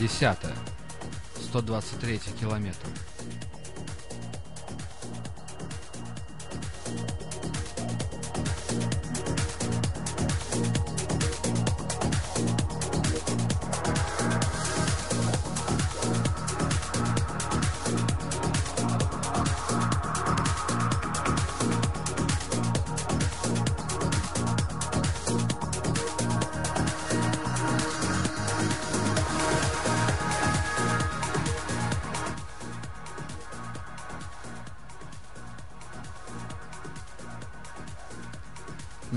Глава 10. 123 километр.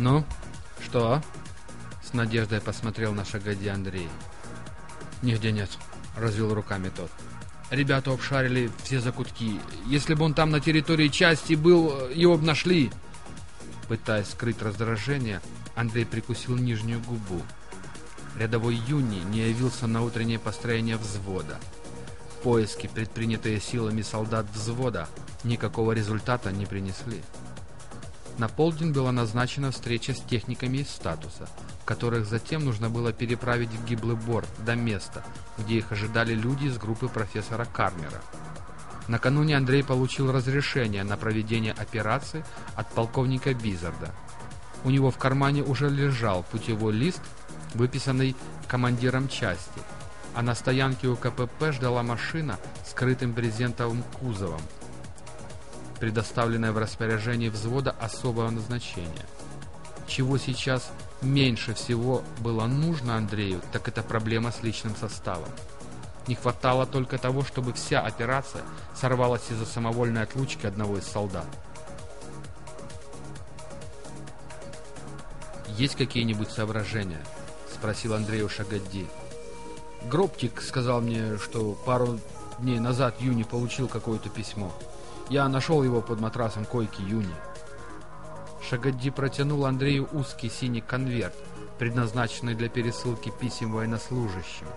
«Ну, что?» С надеждой посмотрел на Шагади Андрей. «Нигде нет», — развел руками тот. «Ребята обшарили все закутки. Если бы он там на территории части был, его бы нашли». Пытаясь скрыть раздражение, Андрей прикусил нижнюю губу. Рядовой Юни не явился на утреннее построение взвода. Поиски, предпринятые силами солдат взвода, никакого результата не принесли. На полдень была назначена встреча с техниками из статуса, которых затем нужно было переправить в Гиблый Бор до места, где их ожидали люди из группы профессора Кармера. Накануне Андрей получил разрешение на проведение операции от полковника Бизарда. У него в кармане уже лежал путевой лист, выписанный командиром части, а на стоянке у КПП ждала машина с скрытым брезентовым кузовом, предоставленная в распоряжение взвода особого назначения. Чего сейчас меньше всего было нужно Андрею, так это проблема с личным составом. Не хватало только того, чтобы вся операция сорвалась из-за самовольной отлучки одного из солдат. «Есть какие-нибудь соображения?» — спросил Андрей у Шагадди. «Гробтик сказал мне, что пару дней назад Юни получил какое-то письмо. Я нашел его под матрасом койки Юни». Шагадди протянул Андрею узкий синий конверт, предназначенный для пересылки писем военнослужащим.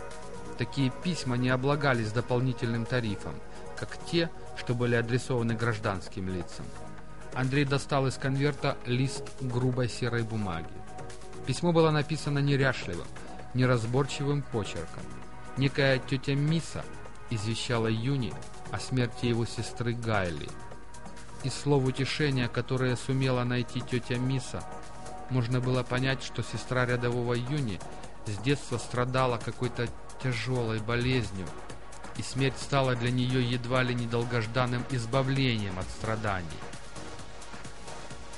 Такие письма не облагались дополнительным тарифом, как те, что были адресованы гражданским лицам. Андрей достал из конверта лист грубой серой бумаги. Письмо было написано неряшливым, неразборчивым почерком. Некая тетя Миса извещала Юни о смерти его сестры Гайли. Из слов утешения, которое сумела найти тетя Миса, можно было понять, что сестра рядового Юни с детства страдала какой-то тяжелой болезнью, и смерть стала для нее едва ли недолгожданным избавлением от страданий.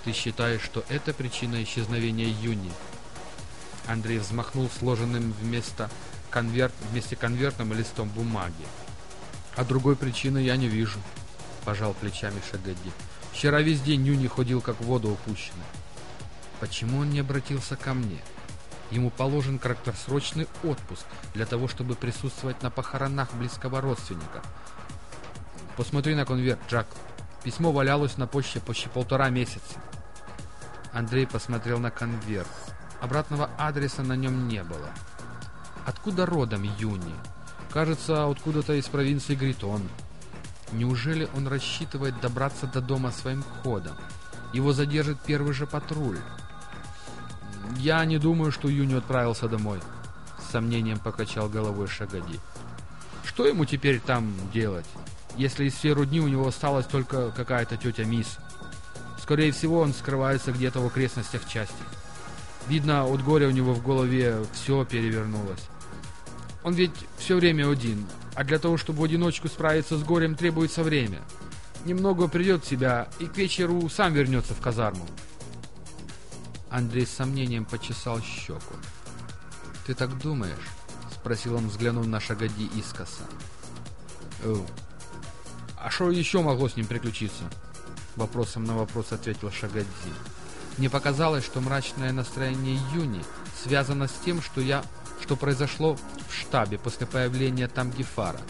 «Ты считаешь, что это причина исчезновения Юни?» Андрей взмахнул сложенным вместо конверт, вместе конвертом и листом бумаги. «А другой причины я не вижу», — пожал плечами Шагадди. «Вчера весь день Юни ходил как в воду упущенный». «Почему он не обратился ко мне?» Ему положен краткосрочный отпуск для того, чтобы присутствовать на похоронах близкого родственника. Посмотри на конверт, Джак. Письмо валялось на почте почти полтора месяца. Андрей посмотрел на конверт. Обратного адреса на нем не было. Откуда родом Юни? Кажется, откуда-то из провинции Гритон. Неужели он рассчитывает добраться до дома своим ходом? Его задержит первый же патруль. «Я не думаю, что Юни отправился домой», — с сомнением покачал головой Шагади. «Что ему теперь там делать, если из всей рудни у него осталась только какая-то тетя Мисс? Скорее всего, он скрывается где-то в окрестностях части. Видно, от горя у него в голове все перевернулось. Он ведь все время один, а для того, чтобы в одиночку справиться с горем, требуется время. Немного придет в себя и к вечеру сам вернется в казарму. Андрей с сомнением почесал щеку. «Ты так думаешь?» — спросил он, взглянув на Шагади искоса. «Э, «А что еще могло с ним приключиться?» Вопросом на вопрос ответил Шагадзи. «Мне показалось, что мрачное настроение Юни связано с тем, что я что произошло в штабе после появления там Гефара.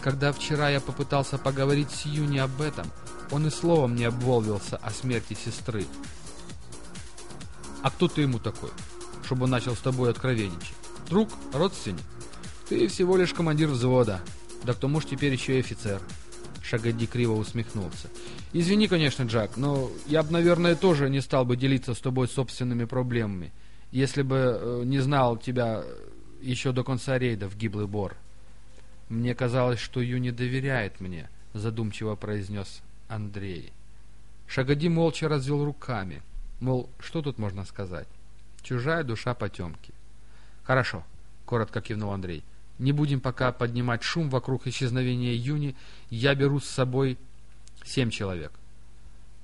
Когда вчера я попытался поговорить с Юни об этом, он и словом не обмолвился о смерти сестры. А кто ты ему такой, чтобы он начал с тобой откровенничать? Друг? Родственник? Ты всего лишь командир взвода. Да к тому ж теперь еще и офицер. Шагади криво усмехнулся. «Извини, конечно, Джак, но я бы, наверное, тоже не стал бы делиться с тобой собственными проблемами, если бы э, не знал тебя еще до конца рейда в гиблый бор. Мне казалось, что Юни доверяет мне, задумчиво произнес Андрей. Шагоди молча развел руками, мол, что тут можно сказать? Чужая душа потемки. Хорошо, коротко кивнул Андрей. Не будем пока поднимать шум вокруг исчезновения Юни. Я беру с собой семь человек.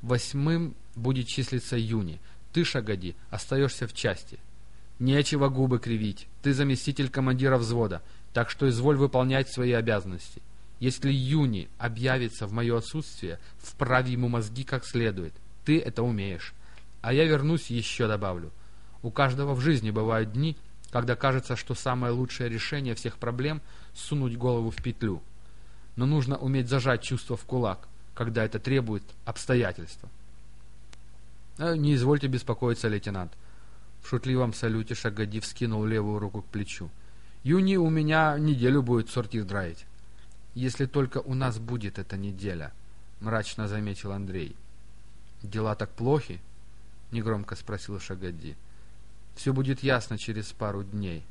Восьмым будет числиться Юни. Ты, Шагоди, остаешься в части. Нечего губы кривить. Ты заместитель командира взвода, так что изволь выполнять свои обязанности. Если Юни объявится в мое отсутствие, вправь ему мозги как следует. Ты это умеешь. А я вернусь еще добавлю. У каждого в жизни бывают дни, когда кажется, что самое лучшее решение всех проблем — сунуть голову в петлю. Но нужно уметь зажать чувство в кулак, когда это требует обстоятельства. «Э, «Не извольте беспокоиться, лейтенант». В шутливом салюте Шагоди вскинул левую руку к плечу. «Юни у меня неделю будет сортир драить». «Если только у нас будет эта неделя», — мрачно заметил Андрей. «Дела так плохи?» — негромко спросил Шагоди. «Все будет ясно через пару дней».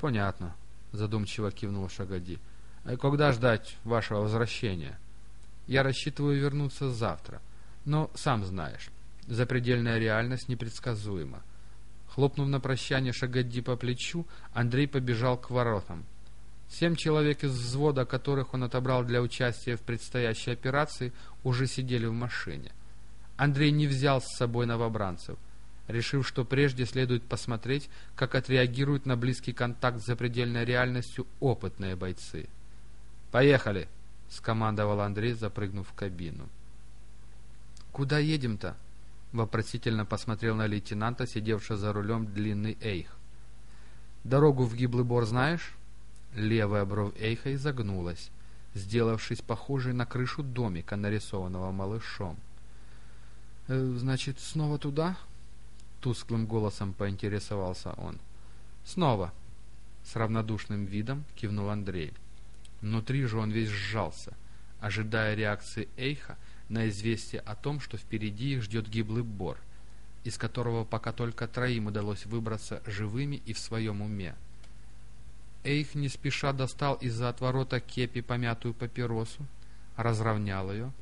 «Понятно», — задумчиво кивнул Шагоди. «А когда ждать вашего возвращения?» «Я рассчитываю вернуться завтра. Но, сам знаешь, запредельная реальность непредсказуема». Хлопнув на прощание Шагадди по плечу, Андрей побежал к воротам. Семь человек из взвода, которых он отобрал для участия в предстоящей операции, уже сидели в машине. Андрей не взял с собой новобранцев, решив, что прежде следует посмотреть, как отреагируют на близкий контакт с запредельной реальностью опытные бойцы. «Поехали!» — скомандовал Андрей, запрыгнув в кабину. «Куда едем-то?» Вопросительно посмотрел на лейтенанта, сидевшего за рулем длинный Эйх. «Дорогу в гиблый бор знаешь?» Левая бровь Эйха изогнулась, сделавшись похожей на крышу домика, нарисованного малышом. «Э, «Значит, снова туда?» Тусклым голосом поинтересовался он. «Снова!» С равнодушным видом кивнул Андрей. Внутри же он весь сжался, ожидая реакции Эйха на известие о том, что впереди их ждет гиблый бор, из которого пока только троим удалось выбраться живыми и в своем уме. Эйх не спеша достал из-за отворота кепи помятую папиросу, разровнял ее,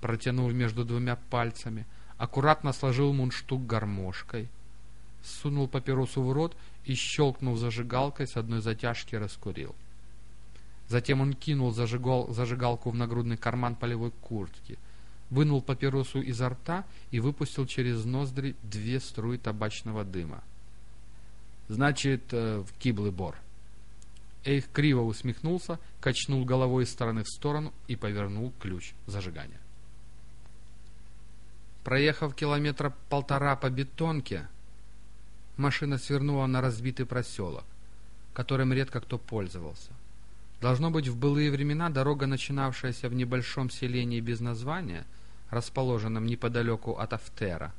протянул между двумя пальцами, аккуратно сложил мундштук гармошкой, сунул папиросу в рот и, щелкнув зажигалкой, с одной затяжки раскурил. Затем он кинул зажигал, зажигалку в нагрудный карман полевой куртки — вынул папиросу изо рта и выпустил через ноздри две струи табачного дыма. «Значит, э, в киблый бор». Эйх криво усмехнулся, качнул головой из стороны в сторону и повернул ключ зажигания. Проехав километра полтора по бетонке, машина свернула на разбитый проселок, которым редко кто пользовался. Должно быть, в былые времена дорога, начинавшаяся в небольшом селении без названия, расположенном неподалеку от Афтера,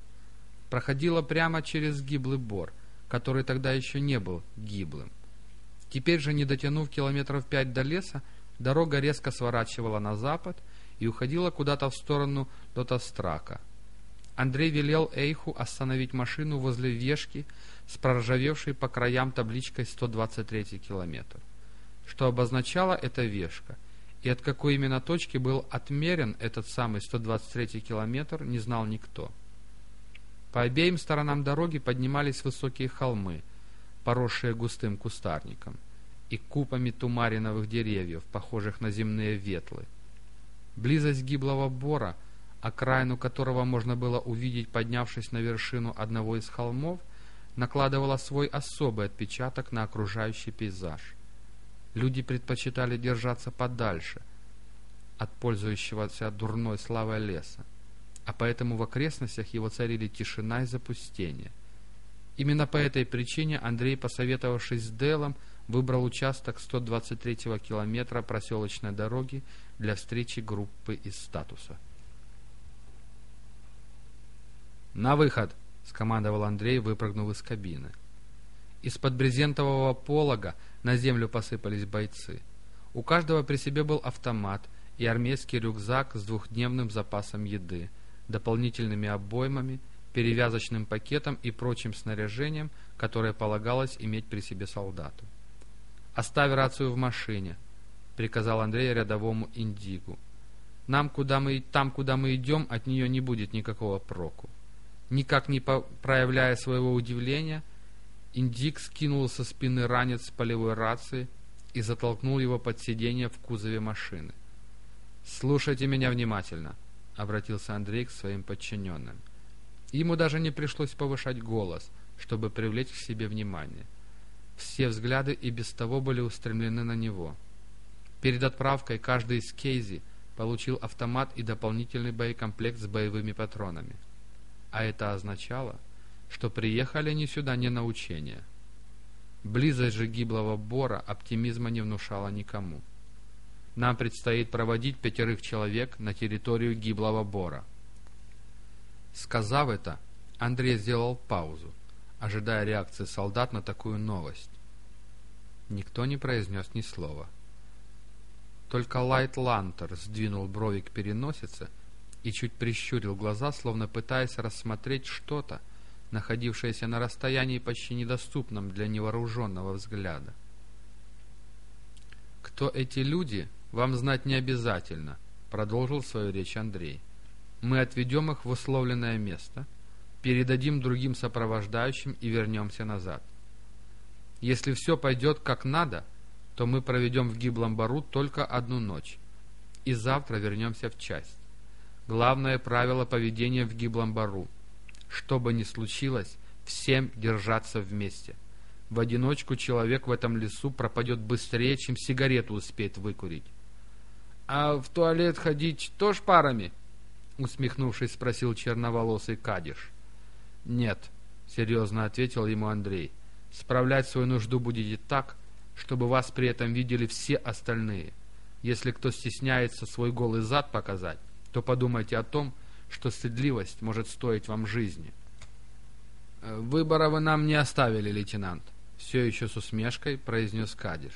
проходила прямо через гиблый бор, который тогда еще не был гиблым. Теперь же, не дотянув километров пять до леса, дорога резко сворачивала на запад и уходила куда-то в сторону Дотастрака. Андрей велел Эйху остановить машину возле вешки с проржавевшей по краям табличкой 123 километр. Что обозначала эта вешка – и от какой именно точки был отмерен этот самый 123 километр, не знал никто. По обеим сторонам дороги поднимались высокие холмы, поросшие густым кустарником, и купами тумариновых деревьев, похожих на земные ветлы. Близость гиблого бора, окраину которого можно было увидеть, поднявшись на вершину одного из холмов, накладывала свой особый отпечаток на окружающий пейзаж – Люди предпочитали держаться подальше от пользующегося дурной славой леса, а поэтому в окрестностях его царили тишина и запустение. Именно по этой причине Андрей, посоветовавшись с Делом, выбрал участок 123-го километра проселочной дороги для встречи группы из статуса. «На выход!» — скомандовал Андрей, выпрыгнув из кабины. Из-под брезентового полога на землю посыпались бойцы. У каждого при себе был автомат и армейский рюкзак с двухдневным запасом еды, дополнительными обоймами, перевязочным пакетом и прочим снаряжением, которое полагалось иметь при себе солдату. «Оставь рацию в машине», — приказал Андрей рядовому Индигу. «Нам, куда мы, там, куда мы идем, от нее не будет никакого проку». Никак не проявляя своего удивления, Индик скинул со спины ранец полевой рации и затолкнул его под сиденье в кузове машины. «Слушайте меня внимательно», — обратился Андрей к своим подчиненным. Ему даже не пришлось повышать голос, чтобы привлечь к себе внимание. Все взгляды и без того были устремлены на него. Перед отправкой каждый из Кейзи получил автомат и дополнительный боекомплект с боевыми патронами. А это означало, что приехали они сюда не на учение. Близость же гиблого бора оптимизма не внушала никому. Нам предстоит проводить пятерых человек на территорию гиблого бора. Сказав это, Андрей сделал паузу, ожидая реакции солдат на такую новость. Никто не произнес ни слова. Только Лайт Лантер сдвинул брови к переносице и чуть прищурил глаза, словно пытаясь рассмотреть что-то, находившееся на расстоянии почти недоступном для невооруженного взгляда. «Кто эти люди, вам знать не обязательно», — продолжил свою речь Андрей. «Мы отведем их в условленное место, передадим другим сопровождающим и вернемся назад. Если все пойдет как надо, то мы проведем в гиблом бару только одну ночь, и завтра вернемся в часть. Главное правило поведения в гиблом бару. Что бы ни случилось, всем держаться вместе. В одиночку человек в этом лесу пропадет быстрее, чем сигарету успеет выкурить. «А в туалет ходить тоже парами?» Усмехнувшись, спросил черноволосый Кадиш. «Нет», — серьезно ответил ему Андрей. Справлять свою нужду будете так, чтобы вас при этом видели все остальные. Если кто стесняется свой голый зад показать, то подумайте о том, что стыдливость может стоить вам жизни. «Э, «Выбора вы нам не оставили, лейтенант», — все еще с усмешкой произнес Кадиш.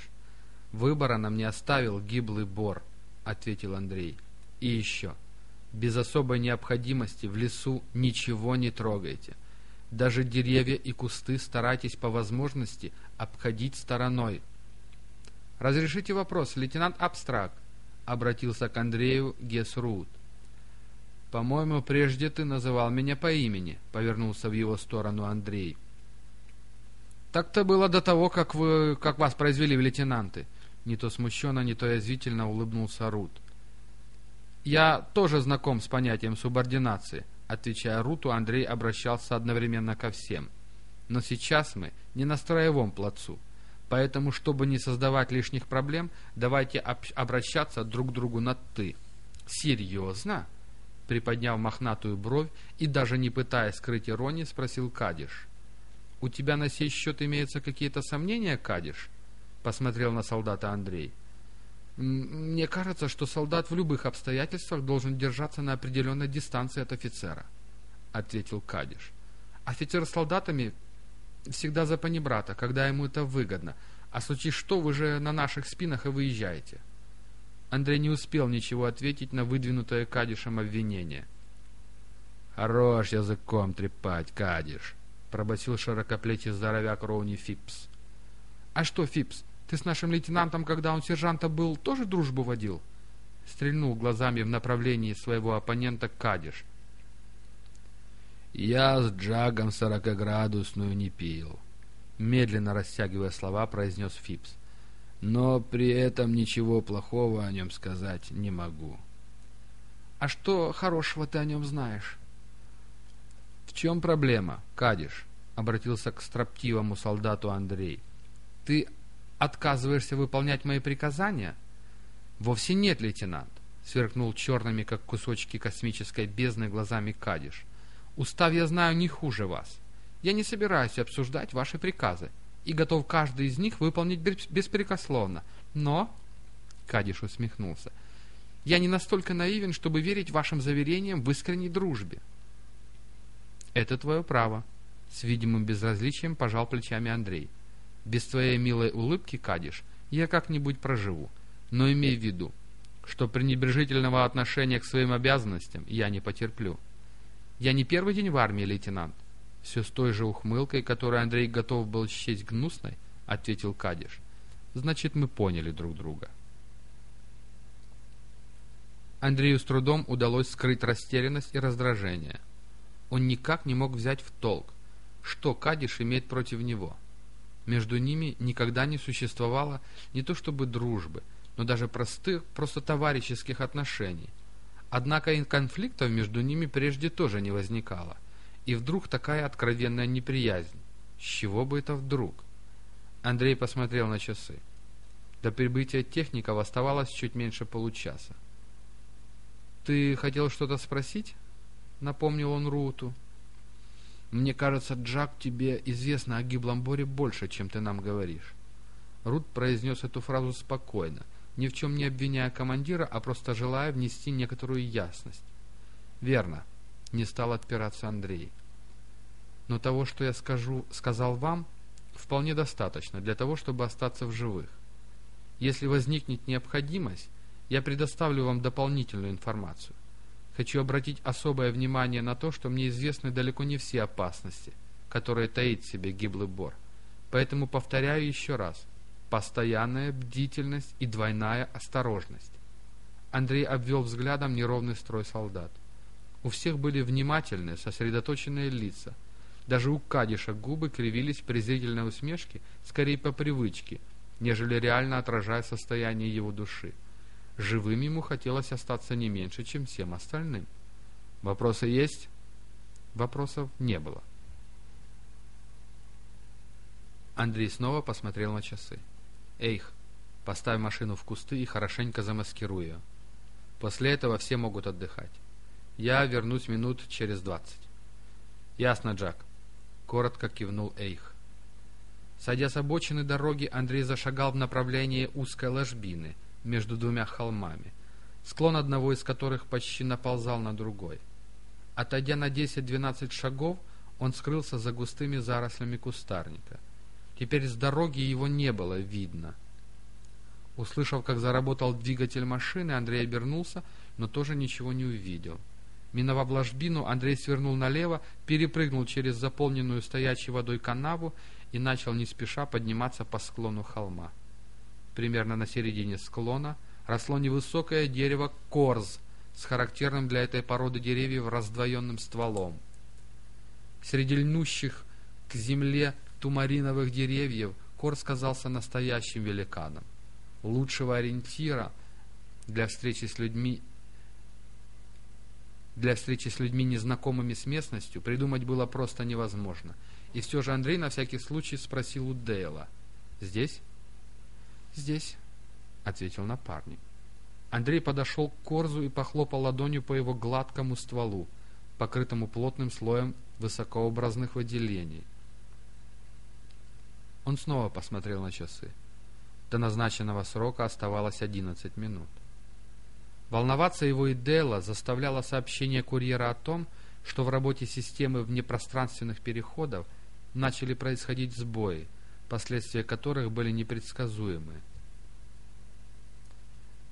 «Выбора нам не оставил гиблый бор», — ответил Андрей. «И еще. Без особой необходимости в лесу ничего не трогайте. Даже деревья и кусты старайтесь по возможности обходить стороной. «Разрешите вопрос, лейтенант Абстракт?» — обратился к Андрею Гесрут. «По-моему, прежде ты называл меня по имени», — повернулся в его сторону Андрей. «Так-то было до того, как, вы, как вас произвели в лейтенанты», — не то смущенно, не то язвительно улыбнулся Рут. «Я тоже знаком с понятием субординации», Отвечая Руту, Андрей обращался одновременно ко всем. Но сейчас мы не на строевом плацу. Поэтому, чтобы не создавать лишних проблем, давайте обращаться друг к другу на «ты». «Серьезно?» Приподняв мохнатую бровь и даже не пытаясь скрыть иронии, спросил Кадиш. «У тебя на сей счет имеются какие-то сомнения, Кадиш?» Посмотрел на солдата Андрей. Мне кажется, что солдат в любых обстоятельствах должен держаться на определенной дистанции от офицера, ответил Кадиш. Офицер с солдатами всегда за панибрата, когда ему это выгодно, а случись что, вы же на наших спинах и выезжаете. Андрей не успел ничего ответить на выдвинутое Кадишем обвинение. «Хорош языком трепать, Кадиш!» — пробасил широкоплечий здоровяк Роуни Фипс. «А что, Фипс, ты с нашим лейтенантом, когда он сержанта был, тоже дружбу водил?» Стрельнул глазами в направлении своего оппонента Кадиш. «Я с Джагом сорокоградусную не пил», — медленно растягивая слова, произнес Фипс. «Но при этом ничего плохого о нем сказать не могу». «А что хорошего ты о нем знаешь?» «В чем проблема, Кадиш?» — обратился к строптивому солдату Андрей. «Ты отказываешься выполнять мои приказания?» «Вовсе нет, лейтенант», — сверкнул черными, как кусочки космической бездны, глазами Кадиш. «Устав я знаю не хуже вас. Я не собираюсь обсуждать ваши приказы и готов каждый из них выполнить беспрекословно. Но...» — Кадиш усмехнулся. «Я не настолько наивен, чтобы верить вашим заверениям в искренней дружбе». «Это твое право», — с видимым безразличием пожал плечами Андрей. Без твоей милой улыбки, Кадиш, я как-нибудь проживу. Но имей в виду, что пренебрежительного отношения к своим обязанностям я не потерплю. Я не первый день в армии, лейтенант. Все с той же ухмылкой, которую Андрей готов был счесть гнусной, ответил Кадиш. Значит, мы поняли друг друга. Андрею с трудом удалось скрыть растерянность и раздражение. Он никак не мог взять в толк, что Кадиш имеет против него. Между ними никогда не существовало не то чтобы дружбы, но даже простых, просто товарищеских отношений. Однако и конфликтов между ними прежде тоже не возникало. И вдруг такая откровенная неприязнь. С чего бы это вдруг? Андрей посмотрел на часы. До прибытия техников оставалось чуть меньше получаса. «Ты хотел что-то спросить?» — напомнил он Руту. «Мне кажется, Джак, тебе известно о гиблом Боре больше, чем ты нам говоришь». Рут произнес эту фразу спокойно, ни в чем не обвиняя командира, а просто желая внести некоторую ясность. «Верно», — не стал отпираться Андрей. «Но того, что я скажу, сказал вам, вполне достаточно для того, чтобы остаться в живых. Если возникнет необходимость, я предоставлю вам дополнительную информацию. Хочу обратить особое внимание на то, что мне известны далеко не все опасности, которые таит в себе гиблый бор. Поэтому повторяю еще раз. Постоянная бдительность и двойная осторожность. Андрей обвел взглядом неровный строй солдат. У всех были внимательные, сосредоточенные лица. Даже у Кадиша губы кривились в презрительной усмешке, скорее по привычке, нежели реально отражая состояние его души. Живым ему хотелось остаться не меньше, чем всем остальным. Вопросы есть? Вопросов не было. Андрей снова посмотрел на часы. «Эйх, поставь машину в кусты и хорошенько замаскируй ее. После этого все могут отдыхать. Я вернусь минут через двадцать». «Ясно, Джак», — коротко кивнул Эйх. Сойдя с обочины дороги, Андрей зашагал в направлении узкой ложбины — между двумя холмами, склон одного из которых почти наползал на другой. Отойдя на 10-12 шагов, он скрылся за густыми зарослями кустарника. Теперь с дороги его не было видно. Услышав, как заработал двигатель машины, Андрей обернулся, но тоже ничего не увидел. Миновав ложбину, Андрей свернул налево, перепрыгнул через заполненную стоячей водой канаву и начал не спеша подниматься по склону холма примерно на середине склона, росло невысокое дерево корз с характерным для этой породы деревьев раздвоенным стволом. Среди льнущих к земле тумариновых деревьев корз казался настоящим великаном. Лучшего ориентира для встречи с людьми для встречи с людьми, незнакомыми с местностью, придумать было просто невозможно. И все же Андрей на всякий случай спросил у Дейла. «Здесь?» «Здесь», — ответил напарник. Андрей подошел к Корзу и похлопал ладонью по его гладкому стволу, покрытому плотным слоем высокообразных выделений. Он снова посмотрел на часы. До назначенного срока оставалось одиннадцать минут. Волноваться его и Дела заставляло сообщение курьера о том, что в работе системы внепространственных переходов начали происходить сбои, последствия которых были непредсказуемы.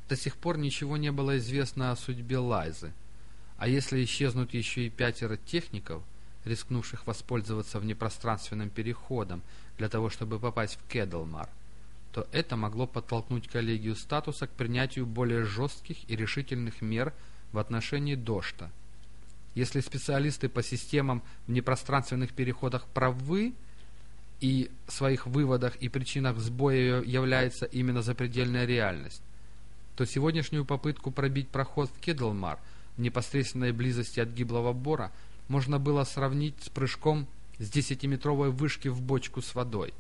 До сих пор ничего не было известно о судьбе Лайзы, а если исчезнут еще и пятеро техников, рискнувших воспользоваться внепространственным переходом для того, чтобы попасть в Кедлмар, то это могло подтолкнуть коллегию статуса к принятию более жестких и решительных мер в отношении Дошта. Если специалисты по системам внепространственных переходах правы, и в своих выводах и причинах сбоя является именно запредельная реальность, то сегодняшнюю попытку пробить проход в Кедлмар в непосредственной близости от гиблого бора можно было сравнить с прыжком с десятиметровой вышки в бочку с водой.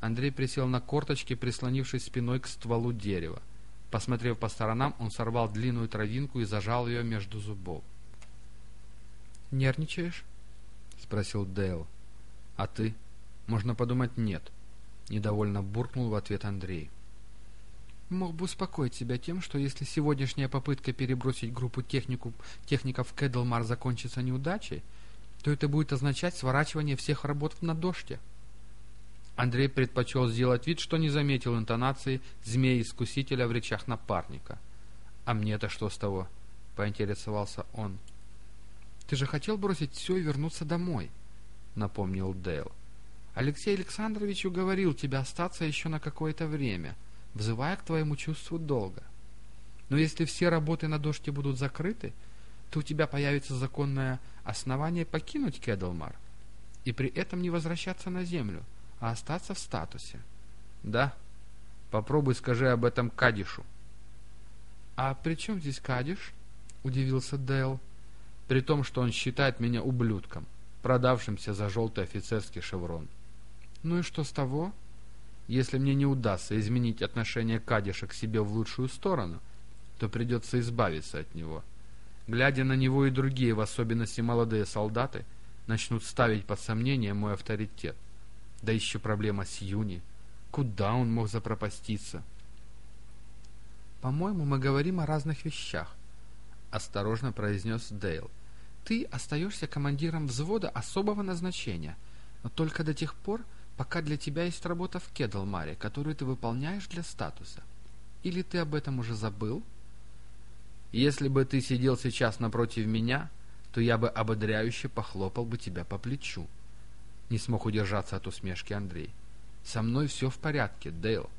Андрей присел на корточки, прислонившись спиной к стволу дерева. Посмотрев по сторонам, он сорвал длинную травинку и зажал ее между зубов. «Нервничаешь?» — спросил Дейл. «А ты?» Можно подумать, нет. Недовольно буркнул в ответ Андрей. Мог бы успокоить себя тем, что если сегодняшняя попытка перебросить группу технику, техников Кэдлмар закончится неудачей, то это будет означать сворачивание всех работ на дожде. Андрей предпочел сделать вид, что не заметил интонации змеи-искусителя в речах напарника. «А мне-то что с того?» — поинтересовался он. «Ты же хотел бросить все и вернуться домой», — напомнил Дейл. Алексей Александрович уговорил тебя остаться еще на какое-то время, взывая к твоему чувству долга. Но если все работы на дожде будут закрыты, то у тебя появится законное основание покинуть Кедлмар и при этом не возвращаться на землю, а остаться в статусе. Да, попробуй скажи об этом Кадишу. А при чем здесь Кадиш? Удивился Дэл. При том, что он считает меня ублюдком, продавшимся за желтый офицерский шеврон. Ну и что с того? Если мне не удастся изменить отношение Кадиша к себе в лучшую сторону, то придется избавиться от него. Глядя на него и другие, в особенности молодые солдаты, начнут ставить под сомнение мой авторитет. Да еще проблема с Юни. Куда он мог запропаститься? «По-моему, мы говорим о разных вещах», — осторожно произнес Дейл. «Ты остаешься командиром взвода особого назначения, но только до тех пор, пока для тебя есть работа в Кедлмаре, которую ты выполняешь для статуса. Или ты об этом уже забыл?» «Если бы ты сидел сейчас напротив меня, то я бы ободряюще похлопал бы тебя по плечу», не смог удержаться от усмешки Андрей. «Со мной все в порядке, Дейл.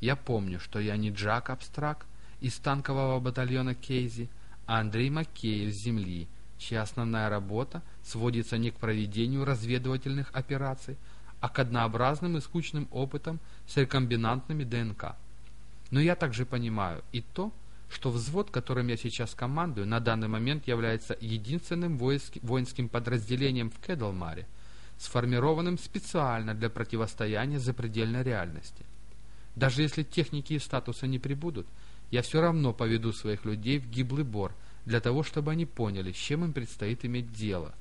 Я помню, что я не Джак Абстрак из танкового батальона Кейзи, а Андрей Макеев с земли, чья основная работа сводится не к проведению разведывательных операций, а к однообразным и скучным опытам с рекомбинантными ДНК. Но я также понимаю и то, что взвод, которым я сейчас командую, на данный момент является единственным воинским подразделением в Кедлмаре – сформированным специально для противостояния запредельной реальности. Даже если техники и статуса не прибудут, я все равно поведу своих людей в гиблый бор, для того, чтобы они поняли, с чем им предстоит иметь дело.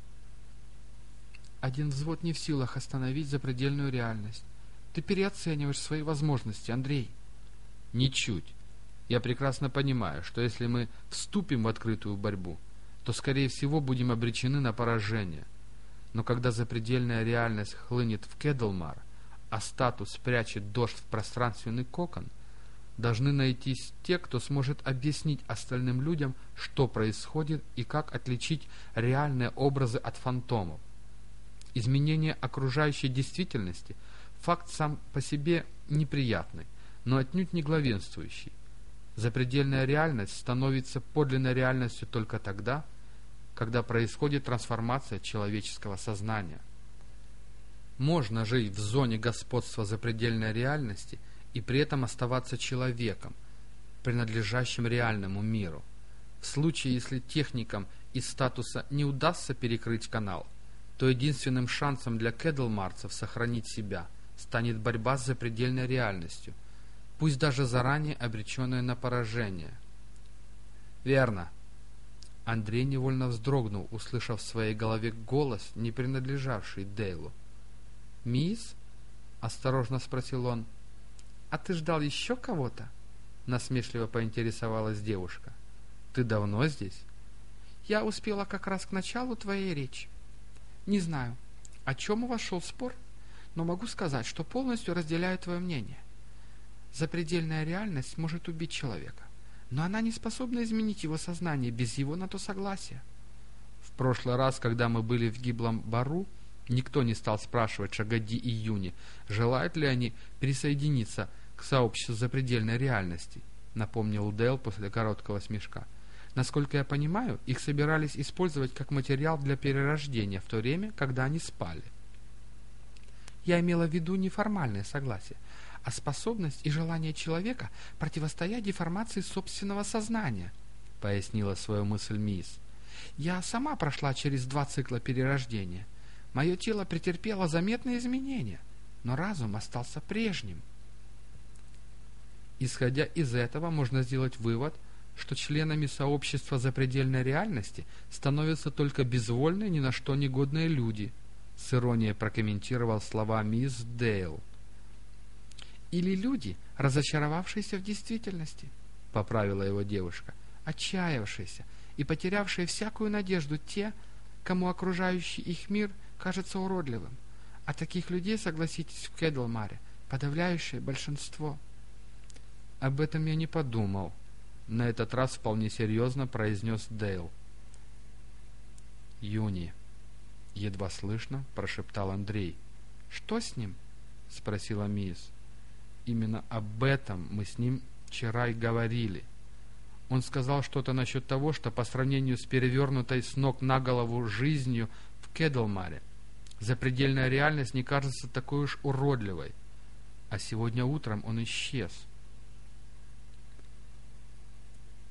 Один взвод не в силах остановить запредельную реальность. Ты переоцениваешь свои возможности, Андрей. Ничуть. Я прекрасно понимаю, что если мы вступим в открытую борьбу, то, скорее всего, будем обречены на поражение – но когда запредельная реальность хлынет в Кедлмар, а статус спрячет дождь в пространственный кокон, должны найтись те, кто сможет объяснить остальным людям, что происходит и как отличить реальные образы от фантомов. Изменение окружающей действительности – факт сам по себе неприятный, но отнюдь не главенствующий. Запредельная реальность становится подлинной реальностью только тогда, когда происходит трансформация человеческого сознания. Можно жить в зоне господства запредельной реальности и при этом оставаться человеком, принадлежащим реальному миру. В случае, если техникам из статуса не удастся перекрыть канал, то единственным шансом для кедлмарцев сохранить себя станет борьба с запредельной реальностью, пусть даже заранее обреченная на поражение. Верно, Андрей невольно вздрогнул, услышав в своей голове голос, не принадлежавший Дейлу. «Мисс?» — осторожно спросил он. «А ты ждал еще кого-то?» — насмешливо поинтересовалась девушка. «Ты давно здесь?» «Я успела как раз к началу твоей речи. Не знаю, о чем у вас шел спор, но могу сказать, что полностью разделяю твое мнение. Запредельная реальность может убить человека но она не способна изменить его сознание без его на то согласия. В прошлый раз, когда мы были в гиблом бару, никто не стал спрашивать Шагади и Юни, желают ли они присоединиться к сообществу запредельной реальности, напомнил Дэл после короткого смешка. Насколько я понимаю, их собирались использовать как материал для перерождения в то время, когда они спали. Я имела в виду неформальное согласие, а способность и желание человека противостоять деформации собственного сознания, — пояснила свою мысль мисс. Я сама прошла через два цикла перерождения. Мое тело претерпело заметные изменения, но разум остался прежним. Исходя из этого, можно сделать вывод, что членами сообщества запредельной реальности становятся только безвольные, ни на что негодные люди, — с иронией прокомментировал слова мисс Дейл или люди, разочаровавшиеся в действительности, — поправила его девушка, — отчаявшиеся и потерявшие всякую надежду те, кому окружающий их мир кажется уродливым. А таких людей, согласитесь, в Кедлмаре подавляющее большинство. — Об этом я не подумал, — на этот раз вполне серьезно произнес Дейл. — Юни, — едва слышно прошептал Андрей, — «Что с ним?» — спросила мисс. «Именно об этом мы с ним вчера и говорили. Он сказал что-то насчет того, что по сравнению с перевернутой с ног на голову жизнью в Кедлмаре запредельная реальность не кажется такой уж уродливой. А сегодня утром он исчез».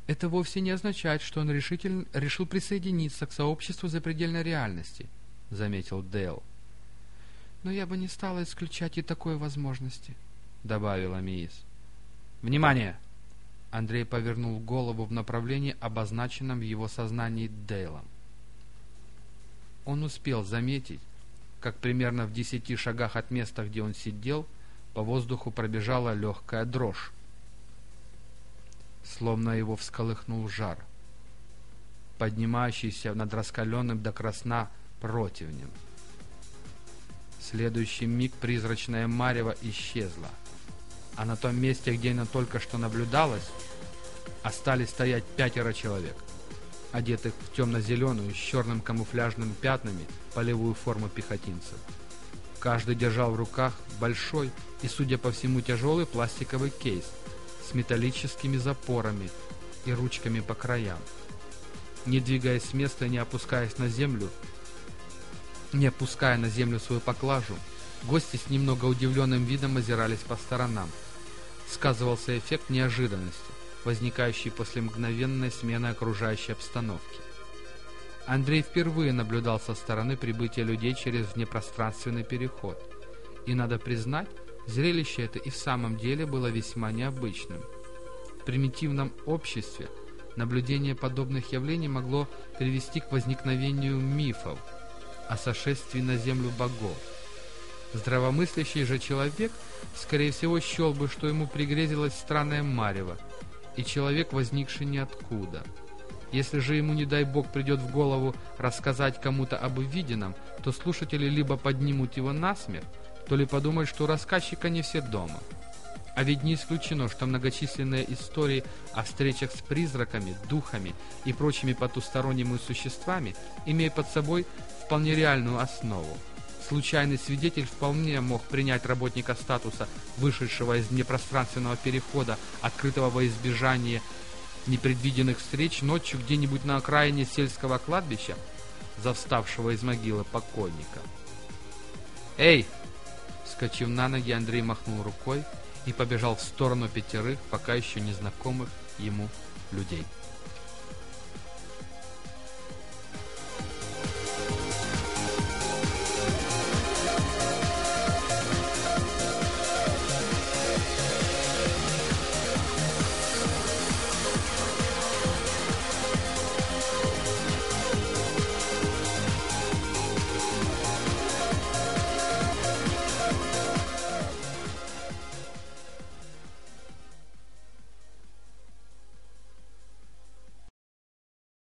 Это вовсе не означает, что он решительно решил присоединиться к сообществу запредельной реальности, заметил Дейл. Но я бы не стала исключать и такой возможности, добавила Миис. Внимание! Андрей повернул голову в направлении, обозначенном в его сознании Дейлом. Он успел заметить, как примерно в десяти шагах от места, где он сидел, по воздуху пробежала легкая дрожь словно его всколыхнул жар, поднимающийся над раскаленным до красна противнем. В следующий миг призрачная марево исчезла, а на том месте, где она только что наблюдалась, остались стоять пятеро человек, одетых в темно-зеленую с черным камуфляжными пятнами полевую форму пехотинцев. Каждый держал в руках большой и, судя по всему, тяжелый пластиковый кейс – с металлическими запорами и ручками по краям. Не двигаясь с места и не опускаясь на землю, не опуская на землю свою поклажу, гости с немного удивленным видом озирались по сторонам. Сказывался эффект неожиданности, возникающий после мгновенной смены окружающей обстановки. Андрей впервые наблюдал со стороны прибытия людей через внепространственный переход. И, надо признать, Зрелище это и в самом деле было весьма необычным. В примитивном обществе наблюдение подобных явлений могло привести к возникновению мифов о сошествии на землю богов. Здравомыслящий же человек, скорее всего, счел бы, что ему пригрезилось странное марево, и человек, возникший ниоткуда. Если же ему, не дай бог, придет в голову рассказать кому-то об увиденном, то слушатели либо поднимут его насмех, то ли подумать, что у рассказчика не все дома. А ведь не исключено, что многочисленные истории о встречах с призраками, духами и прочими потусторонними существами имеют под собой вполне реальную основу. Случайный свидетель вполне мог принять работника статуса, вышедшего из непространственного перехода, открытого во избежание непредвиденных встреч ночью где-нибудь на окраине сельского кладбища, заставшего из могилы покойника. «Эй!» Вскочив на ноги, Андрей махнул рукой и побежал в сторону пятерых, пока еще незнакомых ему людей.